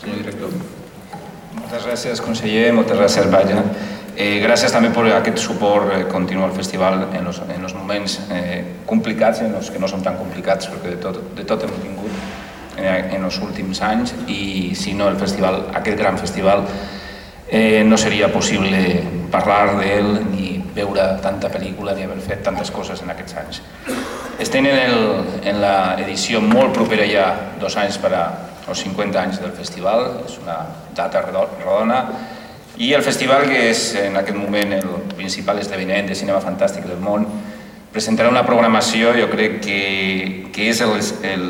Senyor director. Moltes gràcies, conseller, moltes gràcies, Valle. Eh, gràcies també per aquest suport eh, continu al festival en els, en els moments eh, complicats, en els que no són tan complicats, perquè de tot, de tot hem tingut en, en els últims anys i si no el festival, aquest gran festival, eh, no seria possible parlar d'ell ni veure tanta pel·lícula ni haver fet tantes coses en aquests anys. Estem en, el, en la edició molt propera ja, dos anys per a els 50 anys del festival, és una data redona, i el festival, que és en aquest moment el principal esdeveniment de cinema fantàstic del món, presentarà una programació, jo crec que, que és el, el,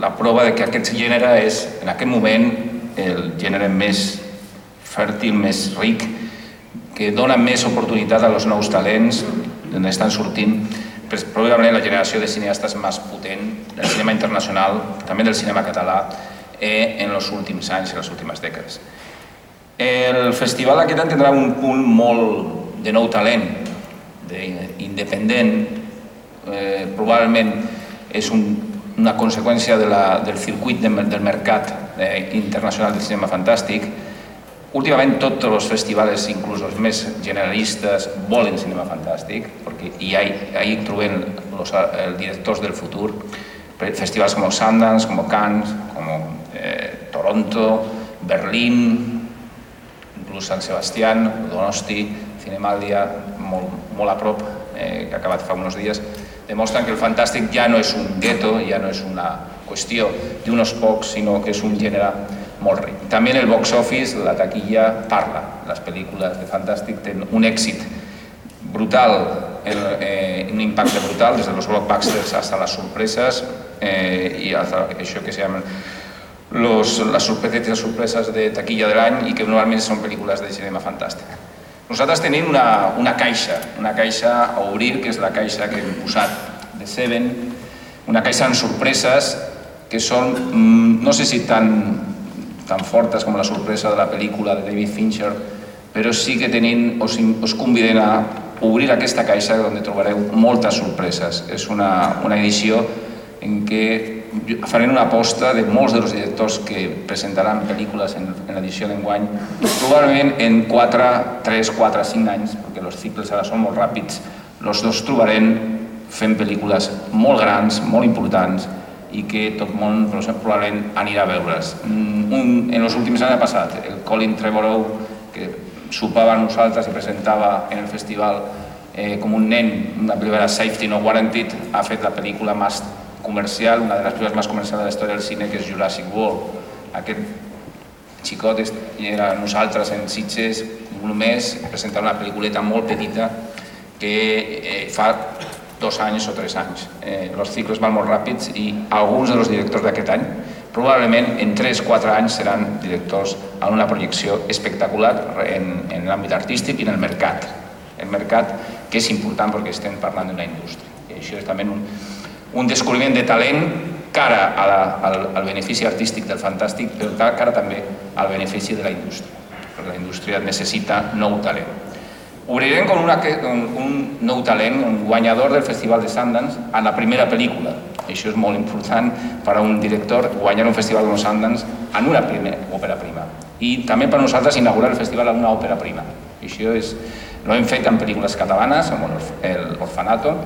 la prova de que aquest gènere és, en aquest moment, el gènere més fèrtil, més ric, que dona més oportunitat a els nous talents d'on estan sortint probablement la generació de cineastes més potent del cinema internacional, també del cinema català, eh, en els últims anys, en les últimes dècades. El festival aquest any tindrà un punt molt de nou talent, de, independent, eh, probablement és un, una conseqüència de la, del circuit de, del mercat eh, internacional del cinema fantàstic, Últimament tots els festivals, inclús els més generalistes, volen cinema fantàstic, perquè hi ha, ahí trobem els, els directors del futur, festivals com Sundance, com Cannes, com eh, Toronto, Berlín, inclús Sant Sebastián, Donosti, Cinemaldia, molt, molt a prop, eh, que ha acabat fa uns dies, demostren que el fantàstic ja no és un gueto, ja no és una qüestió d'uns pocs, sinó que és un gènere molt ric. També en el box office la taquilla parla. Les pel·lícules de Fantàstic tenen un èxit brutal, el, eh, un impacte brutal, des de los blockbusters hasta les sorpreses eh, i això que se llaman los, les sorpreses, sorpreses de taquilla de l'any i que normalment són pel·lícules de cinema fantàstic. Nosaltres tenim una, una caixa, una caixa a obrir, que és la caixa que hem posat de Seven, una caixa amb sorpreses que són, mm, no sé si tan tan fortes com la sorpresa de la pel·lícula de David Fincher, però sí que tenim, us, us convidem a obrir aquesta caixa on trobareu moltes sorpreses. És una, una edició en què farem una aposta de molts dels directors que presentaran pel·lícules en, en l'edició d'enguany, probablement en 4, 3, 4, 5 anys, perquè els cicles ara són molt ràpids, els dos trobarem fent pel·lícules molt grans, molt importants, i que tot el món probablement anirà a veure's. Mm, un, en els últims anys ha passat, el Colin Trevorrow, que sopava amb nosaltres i presentava en el festival eh, com un nen una pel·lícula Safety No Warranted, ha fet la pel·lícula més comercial, una de les pel·lícules més comercials de la història del cine, que és Jurassic World. Aquest xicot era nosaltres en Sitges, un mes, presentava una pel·lículeta molt petita que eh, fa dos anys o tres anys. Eh, els cicles van molt ràpids i alguns dels directors d'aquest any probablement en 3-4 anys seran directors en una projecció espectacular en, en l'àmbit artístic i en el mercat. El mercat que és important perquè estem parlant d'una indústria. I això és també un, un descobriment de talent cara a la, al, al benefici artístic del fantàstic, però cara també al benefici de la indústria. Perquè la indústria necessita nou talent. Obrirem con, una, un nou talent, un guanyador del Festival de Sundance en la primera pel·lícula. Això és molt important per a un director guanyar un festival de Sundance en una primera òpera prima. I també per a nosaltres inaugurar el festival en una òpera prima. Això és, lo hem fet en pel·lícules catalanes, com l'Orfanato,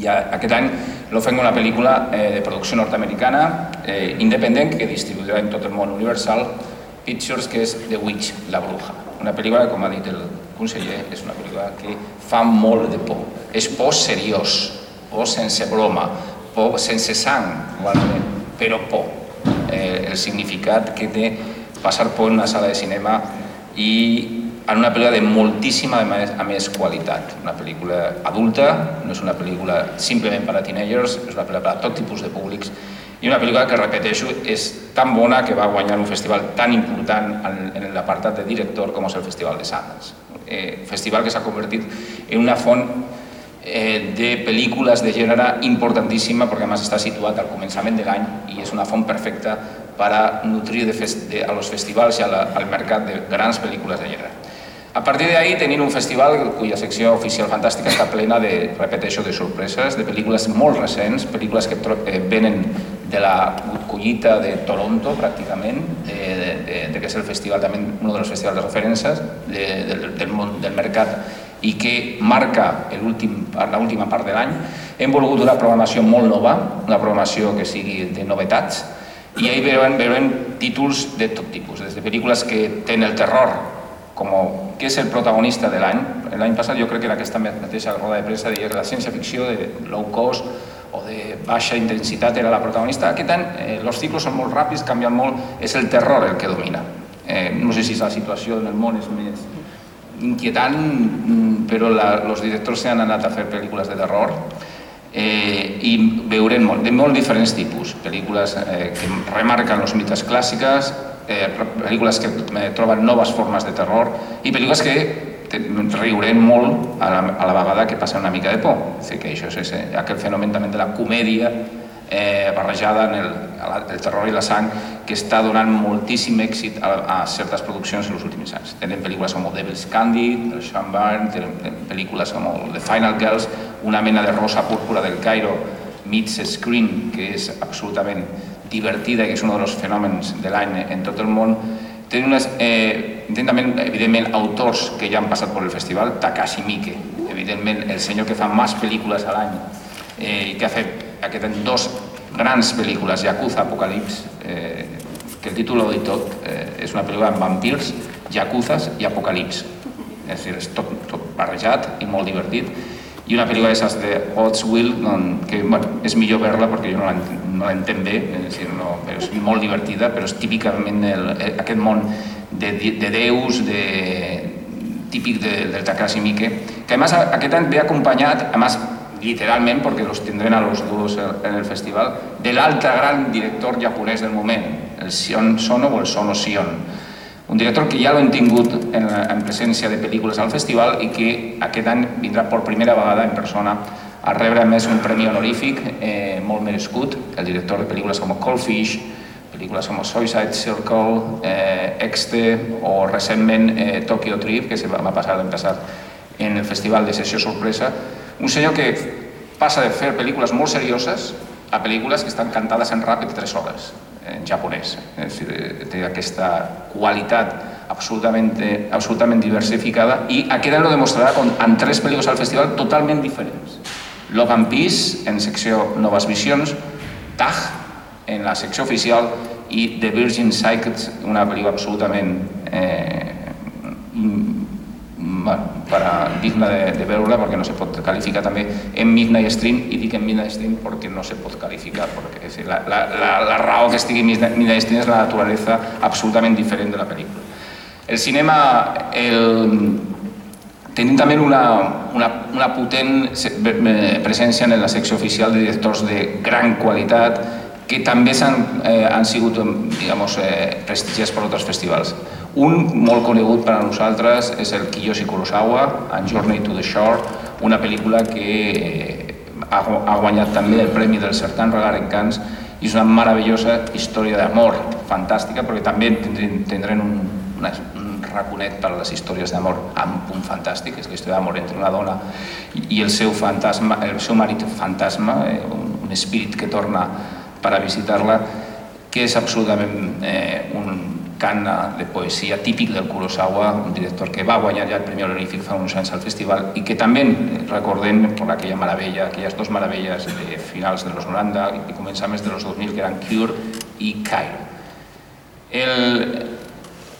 i aquest any lo fem una pel·lícula eh, de producció nord-americana eh, independent que distribuirà en tot el món universal Pictures, que és The Witch, La Bruja. Una pel·lícula, com ha dit el conseller, és una pel·lícula que fa molt de por. És por seriós, por sense broma, por sense sang, igualment, però por. Eh, el significat que té passar por en una sala de cinema i en una pel·lícula de moltíssima a més, qualitat. Una pel·lícula adulta, no és una pel·lícula simplement per a teenagers, és una pel·lícula per a tot tipus de públics i una pel·lícula que, repeteixo, és tan bona que va guanyar un festival tan important en, en l'apartat de director com és el Festival de Sundance eh, festival que s'ha convertit en una font eh, de pel·lícules de gènere importantíssima perquè a més està situat al començament de l'any i és una font perfecta per a nutrir de fest de, a los festivals i la, al mercat de grans pel·lícules de gènere. A partir d'ahí tenim un festival cuya secció oficial fantàstica està plena de, repeteixo, de sorpreses, de pel·lícules molt recents, pel·lícules que eh, venen de la collita de Toronto, pràcticament, de, de, de que és el festival també un dels festivals de referències de, de, del, món, del mercat i que marca l'última part de l'any. Hem volgut una programació molt nova, una programació que sigui de novetats, i ahir veurem, veurem títols de tot tipus, des de pel·lícules que tenen el terror com que és el protagonista de l'any. L'any passat jo crec que en aquesta mateixa roda de premsa deia que la ciència-ficció de low cost o de baixa intensitat era la protagonista. Aquest any eh, els ciclos són molt ràpids, canvien molt, és el terror el que domina. Eh, no sé si la situació en el món és més inquietant, mm, però els directors s'han anat a fer pel·lícules de terror eh, i veurem molt, de molt diferents tipus. Pel·lícules eh, que remarquen els mites clàssiques, eh, pel·lícules que troben noves formes de terror i pel·lícules que riurem molt a la, a la vegada que passa una mica de por. És dir, que això és, és aquell fenomen també de la comèdia eh, barrejada en el, el terror i la sang que està donant moltíssim èxit a, a certes produccions en els últims anys. Tenen pel·lícules com Devil's Candy, el Sean Byrne, tenen pel·lícules com The Final Girls, una mena de rosa púrpura del Cairo, meets Screen, que és absolutament divertida, que és un dels fenòmens de l'any en tot el món, tenen unes, eh, també, evidentment, autors que ja han passat per el festival, Takashi Miike, evidentment, el senyor que fa més pel·lícules a l'any eh, i que ha fet aquest any dos grans pel·lícules, Yakuza Apocalips, eh, que el títol ho dit tot, eh, és una pel·lícula amb vampirs, Yakuzas i Apocalips. És dir, és tot, tot barrejat i molt divertit. I una pel·lícula d'aquestes de Odds Will, que bueno, és millor veure-la perquè jo no l'entenc bé, és, dir, no, és molt divertida, però és típicament el, aquest món de, de déus, de, típic de, del Takashi Miike, que a més aquest any ve acompanyat, a més literalment, perquè los tindrem a los dos en el festival, de l'altre gran director japonès del moment, el Sion Sono o el Sono Sion. Un director que ja l'hem tingut en, en presència de pel·lícules al festival i que aquest any vindrà per primera vegada en persona a rebre més un premi honorífic eh, molt merescut, el director de pel·lícules com Cold Fish, pel·lícules com Suicide Circle, eh, Exte o recentment eh, Tokyo Trip, que se va, passar l'any passat en el festival de sessió sorpresa, un senyor que passa de fer pel·lícules molt serioses a pel·lícules que estan cantades en rap de 3 hores, en japonès. És dir, té aquesta qualitat absolutament, absolutament diversificada i aquest any ho demostrarà amb tres pel·lícules al festival totalment diferents. Logan Peace, en secció Noves Visions, Tag, en la secció oficial, i The Virgin Cycles, una pel·lícula absolutament eh, bueno, para, digna de, de veure-la perquè no se pot qualificar també en Midnight Stream i dic en Midnight Stream perquè no se pot qualificar perquè és la, la, la, la raó que estigui Midnight Stream és la naturalesa absolutament diferent de la pel·lícula. El cinema, el, tenim també una, una, una potent presència en la secció oficial de directors de gran qualitat que també han, eh, han sigut digamos, eh, prestigiats per altres festivals. Un molt conegut per a nosaltres és el Kiyoshi Kurosawa, en Journey to the Shore, una pel·lícula que eh, ha, ha guanyat també el Premi del Certain Regal en Cans i és una meravellosa història d'amor, fantàstica, perquè també tindrem, tindrem un, una, un raconet per les històries d'amor amb un punt fantàstic, és la història d'amor entre una dona i el seu fantasma, el seu marit fantasma, eh, un, un espírit que torna per a visitar-la, que és absolutament eh, un cant de poesia típic del Kurosawa, un director que va guanyar ja el Premi Honorífic fa uns anys al festival i que també recordem per aquella meravella, aquelles dues meravelles de finals de los 90 i començaments de los 2000 que eren Cure i Cairo. El,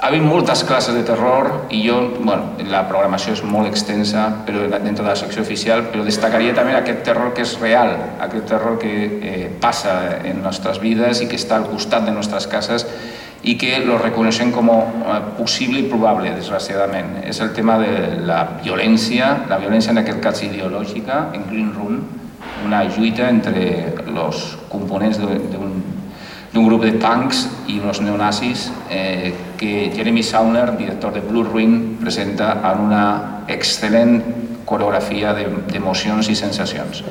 ha habido moltes classes de terror i jo, bueno, la programació és molt extensa però dintre de la secció oficial, però destacaria també aquest terror que és real, aquest terror que eh, passa en nostres vides i que està al costat de nostres cases i que lo reconeixem com a possible i probable, desgraciadament. És el tema de la violència, la violència en aquest cas ideològica, en Green Room, una lluita entre els components d'un grup de punks i uns neonazis eh, que Jeremy Sauner, director de Blue Ruin, presenta en una excel·lent coreografia d'emocions i sensacions.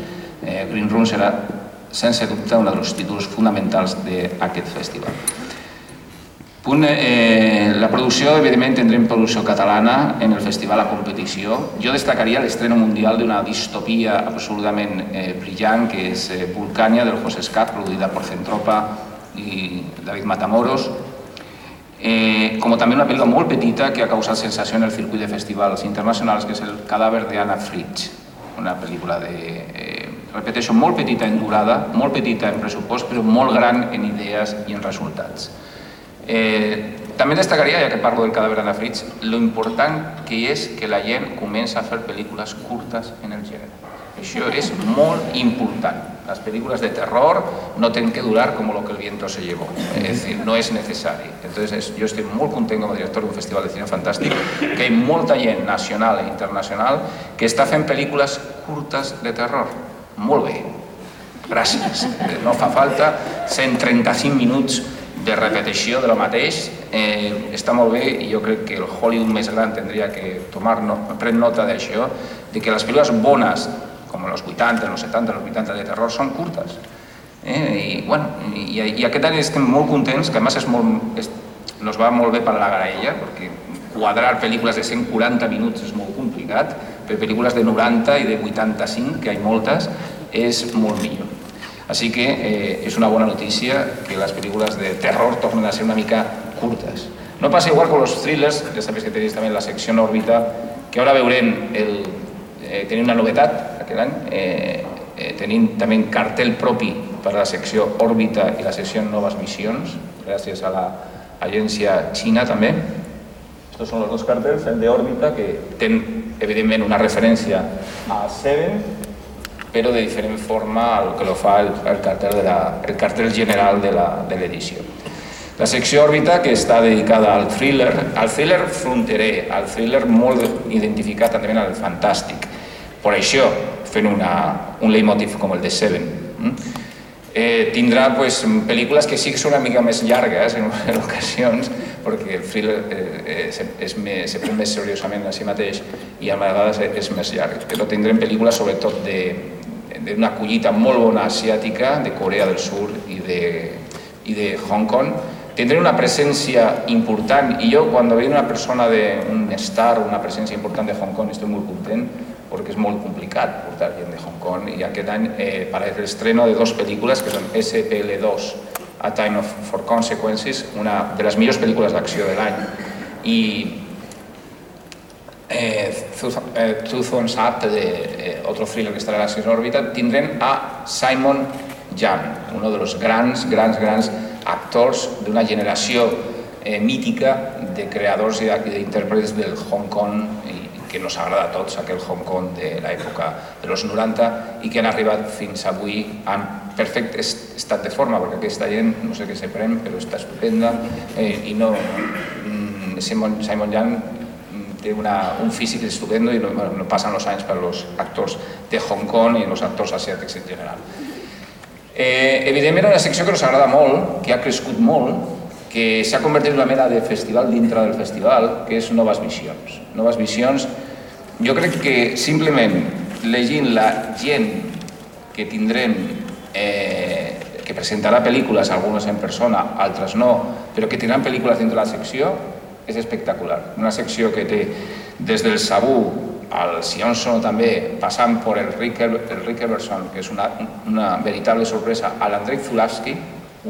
Eh, Green Room serà, sense dubte, un dels títols fonamentals d'aquest festival. Punt, eh, la producció, evidentment, tindrem producció catalana en el festival a competició. Jo destacaria l'estreno mundial d'una distopia absolutament eh, brillant, que és eh, Vulcania, del José Escat, produïda per Centropa i David Matamoros. Eh, com també una pel·lícula molt petita que ha causat sensació en el circuit de festivals internacionals, que és El cadàver d'Anna Fritz, una pel·lícula de, eh, repeteixo, molt petita en durada, molt petita en pressupost, però molt gran en idees i en resultats. Eh, també destacaria, ja que parlo del cadàver de Fritz, lo important que és que la gent comença a fer pel·lícules curtes en el gènere. Això és molt important. Les pel·lícules de terror no tenen que durar com lo que el viento se llevó. Es decir, no és necessari. Entonces, jo estic molt content com a director d'un festival de cine fantàstic que hi ha molta gent nacional i internacional que està fent pel·lícules curtes de terror. Molt bé. Gràcies. No fa falta 135 minuts de repetició de lo mateix eh, està molt bé i jo crec que el Hollywood més gran tindria que tomar no, pren nota d'això, de que les pel·lícules bones, com els 80, els 70, els 80 de terror, són curtes. Eh? I, bueno, i, i aquest any estem molt contents, que a més és molt, és, nos va molt bé per la graella, perquè quadrar pel·lícules de 140 minuts és molt complicat, però pel·lícules de 90 i de 85, que hi ha moltes, és molt millor. Así que eh, és una bona notícia que les pel·lícules de terror tornen a ser una mica curtes. No passa igual con los thrillers, ja sabeu que tenéis també la secció en òrbita, que ara veurem el, eh, tenir una novetat aquest any, eh, eh, tenim també cartel propi per a la secció òrbita i la secció noves missions, gràcies a l'agència xina també. Estos són els dos cartells, el de òrbita, que ten evidentment una referència a Seven, però de diferent forma el que lo fa el, el, de la, el cartel general de l'edició. La secció òrbita, que està dedicada al thriller, al thriller fronterer, al thriller molt identificat també al fantàstic. Per això, fent una, un leitmotiv com el de Seven. Mm? Eh, tindrà pues, pel·lícules que sí que són una mica més llargues en, en ocasions, perquè el thriller eh, és, és més, se pren més seriosament a si mateix i a vegades és més llarg. Però tindrem pel·lícules sobretot d'una collita molt bona asiàtica de Corea del Sur i de, i de Hong Kong, tindré una presència important i jo quan veig una persona de un star, una presència important de Hong Kong estic molt content perquè és molt complicat portar gent de Hong Kong i aquest any eh, para el estreno de dos pel·lícules que són SPL2 A Time of, for Consequences, una de les millors pel·lícules d'acció de l'any. I eh, Truth on Sat, de eh, otro thriller que estará en la sexta órbita, tindrem a Simon Jan, uno de los grans, grans, grans actors d'una generació eh, mítica de creadors i d'intèrprets del Hong Kong que nos agrada a tots, aquell Hong Kong de l'època de los 90 i que han arribat fins avui en perfecte estat de forma, perquè aquesta gent no sé què se pren, però està estupenda eh, i no... Mm, Simon, Simon Jan té una, un físic estupendo i no, no passen els anys per als actors de Hong Kong i els actors asiàtics en general. Eh, evidentment, una secció que ens agrada molt, que ha crescut molt, que s'ha convertit en una mena de festival dintre del festival, que és Noves Visions. Noves Visions, jo crec que simplement llegint la gent que tindrem eh, que presentarà pel·lícules, algunes en persona, altres no, però que tindran pel·lícules dintre la secció, és espectacular. Una secció que té des del Sabú al Sionson també, passant per el Rick Everson, que és una, una veritable sorpresa, a l'Andrei Zulavski,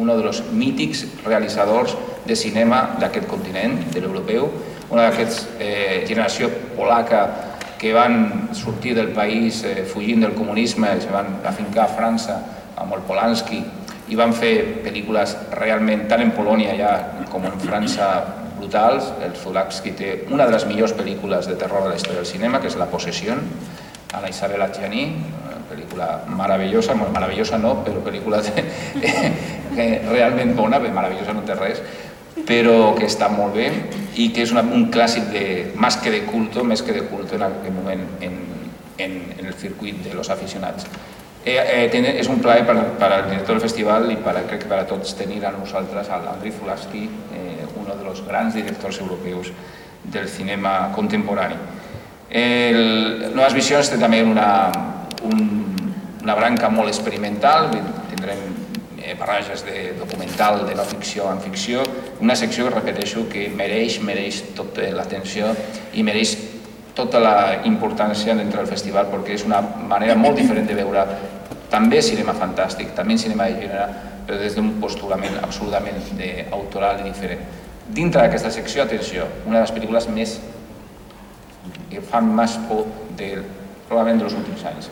un dels mítics realitzadors de cinema d'aquest continent, de l'europeu, una d'aquests eh, generació polaca que van sortir del país eh, fugint del comunisme, se van afincar a França amb el Polanski i van fer pel·lícules realment, tant en Polònia ja com en França, brutals. El Zulawski té una de les millors pel·lícules de terror de la història del cinema, que és La possessió, a la Isabel Adjani, pel·lícula meravellosa, molt meravellosa no, però pel·lícula de, realment bona, bé, meravellosa no té res, però que està molt bé i que és una, un clàssic de, més que de culto, més que de culto en aquest moment en, en, en el circuit de los aficionats. Eh, eh, tiene, és un plaer per, per al director del festival i per, crec que per a tots tenir a nosaltres a l'Andrei Fulawski, eh, un dels grans directors europeus del cinema contemporani. El, Noves Visions té també una, un, una branca molt experimental, tindrem eh, barrages de documental, de no ficció en ficció, una secció que repeteixo que mereix, mereix tota l'atenció i mereix tota la importància dintre del festival perquè és una manera molt diferent de veure també cinema fantàstic, també cinema de gènere, però des d'un postulament absolutament autoral i diferent. Dintre d'aquesta secció, atenció, una de les pel·lícules més que fan més por de, probablement dels últims anys.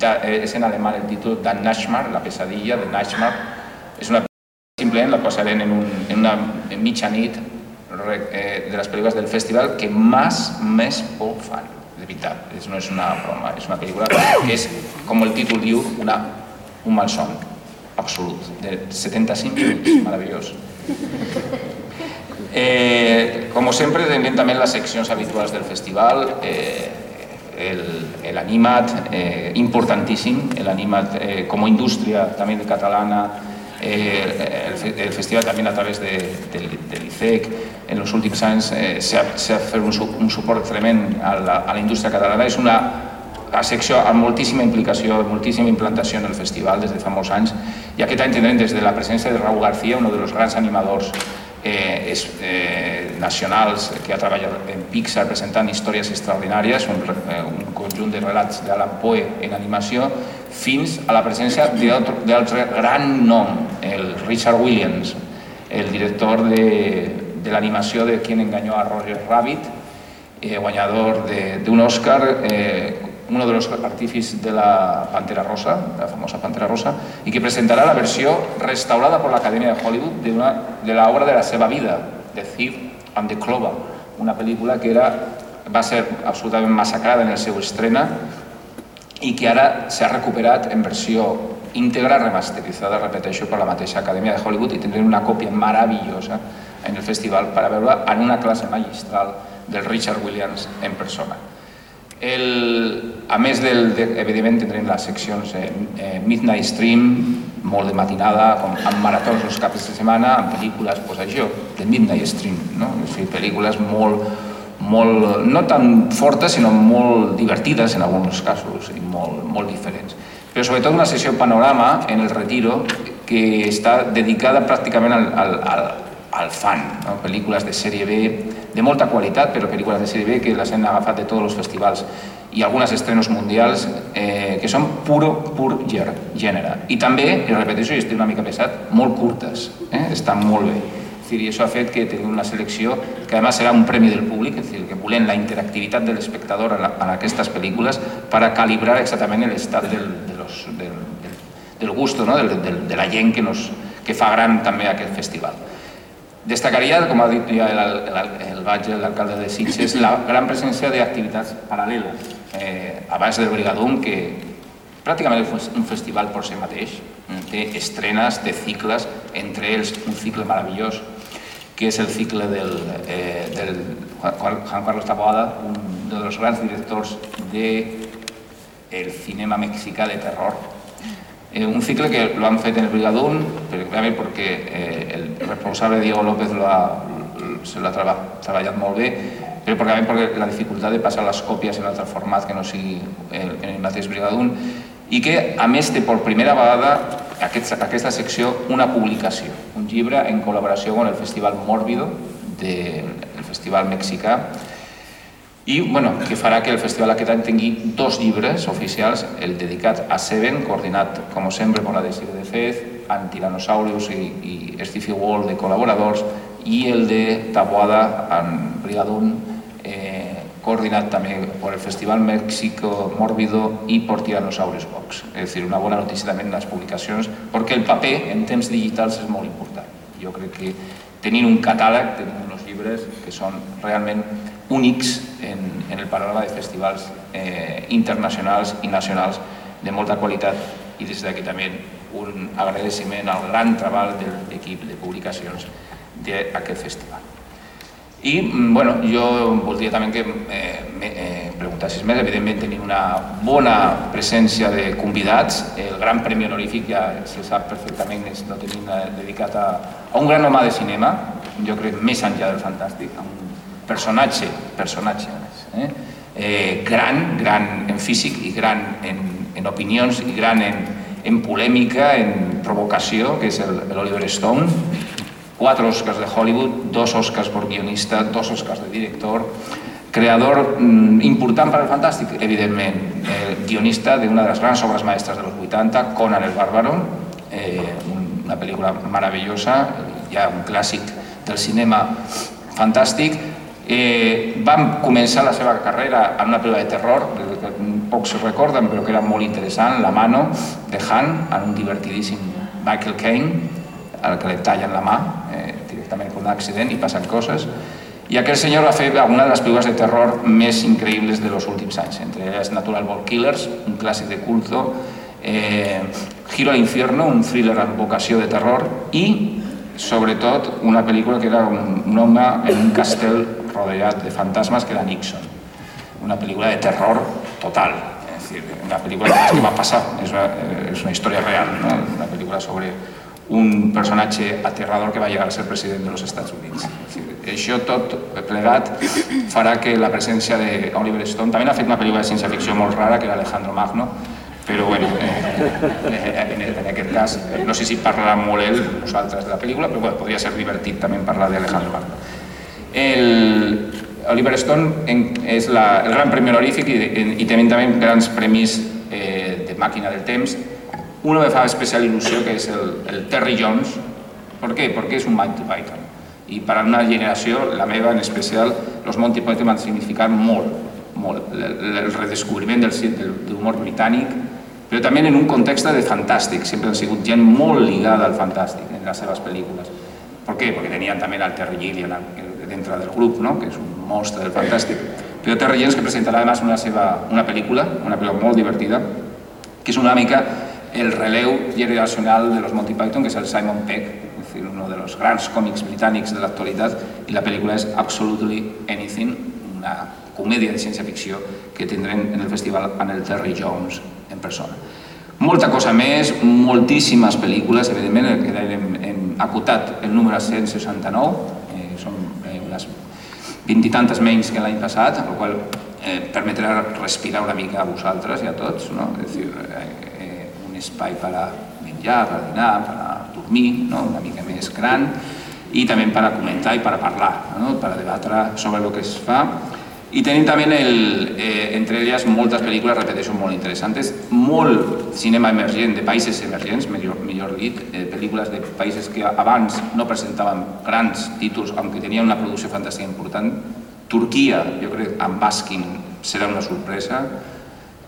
Ja, eh, és en alemany el títol de Nashmar, la pesadilla de Nashmar. És una simplement la posarem en, un, en una en mitja nit eh, de les pel·lícules del festival que més, més por fan, de veritat. És, no és una broma, és una pel·lícula que és, com el títol diu, una, un malson absolut, de 75 minuts, meravellós. Eh, como sempre, tenim també les seccions habituals del festival, eh, el, animat, eh, importantíssim, el animat eh, a indústria també catalana, eh, el, el festival també a través de, de, de l'ICEC, en els últims anys eh, s'ha fet un, un suport tremend a la, a la indústria catalana. És una a secció amb moltíssima implicació, moltíssima implantació en el festival des de fa molts anys. I aquest any tindrem des de la presència de Raúl García, un dels grans animadors. Eh, és, eh, nacionals que ha treballat en Pixar presentant històries extraordinàries, un, eh, un conjunt de relats d'Alan Poe en animació, fins a la presència d'altre gran nom, el Richard Williams, el director de, de l'animació de Quien engañó a Roger Rabbit, eh, guanyador d'un Oscar, eh, uno de los artífices de la Pantera Rosa, la famosa Pantera Rosa, y que presentará la versión restaurada por la Academia de Hollywood de, una, de la obra de la seva vida, The Thief and the Clover, una pel·lícula que era, va ser absolutament massacrada en el seu estrena i que ara s'ha recuperat en versió íntegra, remasteritzada, repeteixo, per la mateixa Acadèmia de Hollywood i tindrem una còpia meravellosa en el festival per a veure en una classe magistral del Richard Williams en persona. El, a més, del, de, evidentment, tindrem les seccions eh, Midnight Stream, molt de matinada, com amb maratons els caps de setmana, amb pel·lícules, doncs això, de Midnight Stream, no? O sigui, pel·lícules molt, molt, no tan fortes, sinó molt divertides en alguns casos i molt, molt diferents. Però sobretot una sessió panorama en el Retiro que està dedicada pràcticament al, al, al, al fan, no? pel·lícules de sèrie B, de molta qualitat, però pel·lícules de sèrie B que les han agafat de tots els festivals i algunes estrenos mundials eh, que són puro, pur gènere. I també, i repeteixo, i estic una mica pesat, molt curtes, eh? estan molt bé. És dir, i això ha fet que tenim una selecció que a més serà un premi del públic, és dir, que volem la interactivitat de l'espectador en, en aquestes pel·lícules per a calibrar exactament l'estat del, de los, del, del, del gusto, no? del, del, de la gent que, nos, que fa gran també aquest festival. Destacaria, com ha dit ja el, el, el l'alcalde de Sitges, la gran presència d'activitats paral·leles. Eh, abans del Brigadum, que pràcticament és un festival per si mateix, té estrenes, té cicles, entre ells un cicle meravellós, que és el cicle del, eh, del Juan Carlos Taboada, un dels grans directors de el cinema mexicà de terror, Eh, un cicle que lo han fet en el Brigadún, precisament perquè eh, el responsable Diego López lo ha, se l'ha treba, treballat molt bé, però perquè, perquè la dificultat de passar les còpies en altre format que no sigui el, en el mateix Brigadún, i que a més té per primera vegada aquest, aquesta secció una publicació, un llibre en col·laboració amb el Festival Mórbido, del de, Festival Mexicà, i bueno, que farà que el festival aquest any tingui dos llibres oficials, el dedicat a Seven, coordinat, com sempre, per la Desire de Fez, amb Tyrannosaurus i, i Stiffy Wall de col·laboradors, i el de Taboada amb Brigadun, eh, coordinat també per el Festival México Mórbido i per Tyrannosaurus Box. És dir, una bona notícia també en les publicacions, perquè el paper en temps digitals és molt important. Jo crec que tenint un catàleg, tenim uns llibres que són realment únics en, el panorama de festivals eh, internacionals i nacionals de molta qualitat i des d'aquí també un agradeciment al gran treball de l'equip de publicacions d'aquest festival. I, mm, bueno, jo voldria també que eh, eh, preguntessis més, evidentment tenim una bona presència de convidats, el gran premi honorífic ja se sap perfectament, és, lo tenim eh, dedicat a, a un gran home de cinema, jo crec més enllà del fantàstic, a un personatge, personatge eh? Eh, gran, gran en físic i gran en, en opinions i gran en, en polèmica, en provocació, que és l'Oliver Stone, quatre Oscars de Hollywood, dos Oscars per guionista, dos Oscars de director, creador mm, important per al fantàstic, evidentment, eh, guionista d'una de les grans obres maestres de los 80, Conan el Bárbaro, eh, una pel·lícula meravellosa, ja un clàssic del cinema fantàstic. Eh, vam començar la seva carrera en una pel·lícula de terror, que pocs recorden, però que era molt interessant, La mano, de Han, en un divertidíssim Michael Caine, al que li tallen la mà eh, directament per un accident i passen coses. I aquell senyor va fer alguna de les pel·lícules de terror més increïbles de los últims anys, entre elles Natural Born Killers, un clàssic de culto, eh, Giro al infierno, un thriller amb vocació de terror, i, sobretot, una pel·lícula que era un, un home en un castell rodeat de fantasmes que era Nixon. Una pel·lícula de terror total, és dir, una pel·lícula que va passar, és una, és una història real, no? una pel·lícula sobre un personatge aterrador que va llegar a ser president dels Estats Units. Això tot plegat farà que la presència d'Oliver Stone, també ha fet una pel·lícula de ciència-ficció molt rara, que era Alejandro Magno, però bueno, eh, eh, en, aquest cas, no sé si parlarà molt ell, nosaltres, de la pel·lícula, però bueno, podria ser divertit també parlar d'Alejandro Magno. El, Oliver Stone en, és la, el gran premi honorífic i, i també, també grans premis eh, de màquina del temps uno me fa especial il·lusió, que és el, el Terry Jones. ¿Por qué? Porque es un Monty Python. I per a una generació, la meva en especial, els Monty Python van significar molt, molt. El, el redescobriment del, del, de britànic, però també en un context de fantàstic. Sempre han sigut gent molt ligada al fantàstic en les seves pel·lícules. Per què? Perquè tenien també el Terry Gilliam dintre del grup, no? que és un monstre del fantàstic. Però Terry que presentarà además una, seva, una pel·lícula, una pel·lícula molt divertida, que és una mica el relevo generacional de los Monty Python, que es el Simon Peck, es decir, uno de los grandes cómics británicos de la actualidad, y la película es Absolutely Anything, una comedia de ciencia ficción que tindrem en el festival en el Terry Jones en persona. Molta cosa més, moltíssimes pel·lícules, evidentment, que hem, hem acotat el número 169, 20 i tantes menys que l'any passat, amb la qual eh, permetrà respirar una mica a vosaltres i a tots, no? és dir, eh, eh, un espai per a menjar, per a dinar, per a dormir, no? una mica més gran, i també per a comentar i per a parlar, no? per a debatre sobre el que es fa i tenim també, el, eh, entre elles, moltes pel·lícules, repeteixo, molt interessants, molt cinema emergent de països emergents, millor, millor dit, eh, pel·lícules de països que abans no presentaven grans títols, aunque tenien una producció fantàstica important. Turquia, jo crec, amb Baskin serà una sorpresa,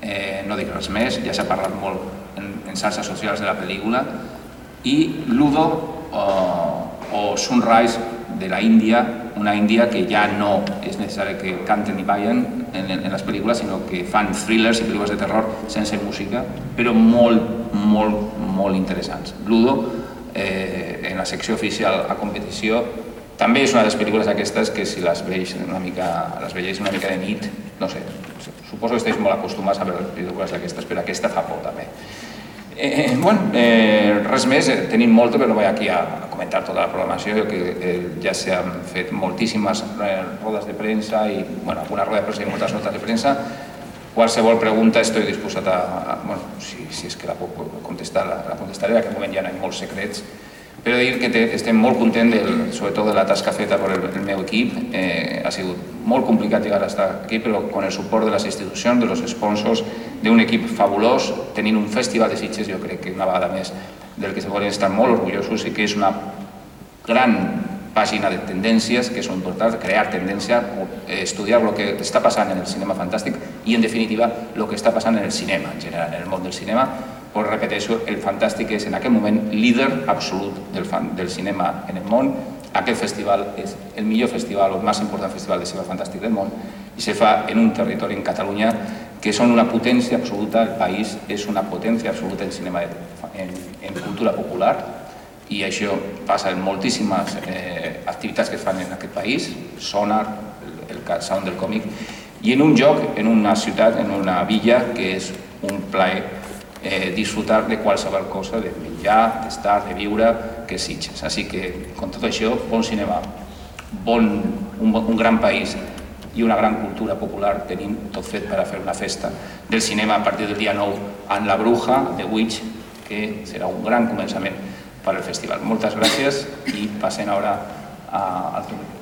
eh, no dic res més, ja s'ha parlat molt en xarxes socials de la pel·lícula, i Ludo o, o Sunrise de la Índia, una Índia que ja no és necessari que canten i ballen en, en les pel·lícules, sinó que fan thrillers i pel·lícules de terror sense música, però molt, molt, molt interessants. Ludo, eh, en la secció oficial a competició, també és una de les pel·lícules aquestes que si les veig una mica, les veieu una mica de nit, no sé, suposo que esteu molt acostumats a veure pel·lícules d'aquestes, però aquesta fa por també. Eh, eh, bueno, eh, res més, eh, tenim molt, però no vaig aquí a, a comentar tota la programació, que eh, ja s'han fet moltíssimes eh, rodes de premsa i, bueno, alguna roda de premsa i moltes notes de premsa. Qualsevol pregunta estoy disposat a, a bueno, si, si és que la puc contestar, la, la contestaré, en aquest moment ja no hi ha molts secrets, però dir que te, estem molt contents, del, sobretot de la tasca feta per el, el meu equip. Eh, ha sigut molt complicat llegar estar aquí, però amb el suport de les institucions, de los sponsors, d'un equip fabulós, tenint un festival de Sitges, jo crec que una vegada més del que se volen estar molt orgullosos i que és una gran pàgina de tendències que són importants, crear tendència, estudiar el que està passant en el cinema fantàstic i, en definitiva, el que està passant en el cinema, en general, en el món del cinema, però repeteixo, el Fantàstic és en aquest moment líder absolut del, fan, del cinema en el món. Aquest festival és el millor festival, o el més important festival de cinema fantàstic del món, i se fa en un territori, en Catalunya, que són una potència absoluta, el país és una potència absoluta en cinema, en, en cultura popular, i això passa en moltíssimes eh, activitats que es fan en aquest país, Sonar, el, el Sound del còmic, i en un lloc, en una ciutat, en una villa, que és un plaer eh, disfrutar de qualsevol cosa, de menjar, d'estar, de viure, que Sitges. Així que, con tot això, bon cinema, bon, un, un gran país i una gran cultura popular tenim tot fet per a fer una festa del cinema a partir del dia 9 en La Bruja, The Witch, que serà un gran començament per al festival. Moltes gràcies i passem ara al conseller.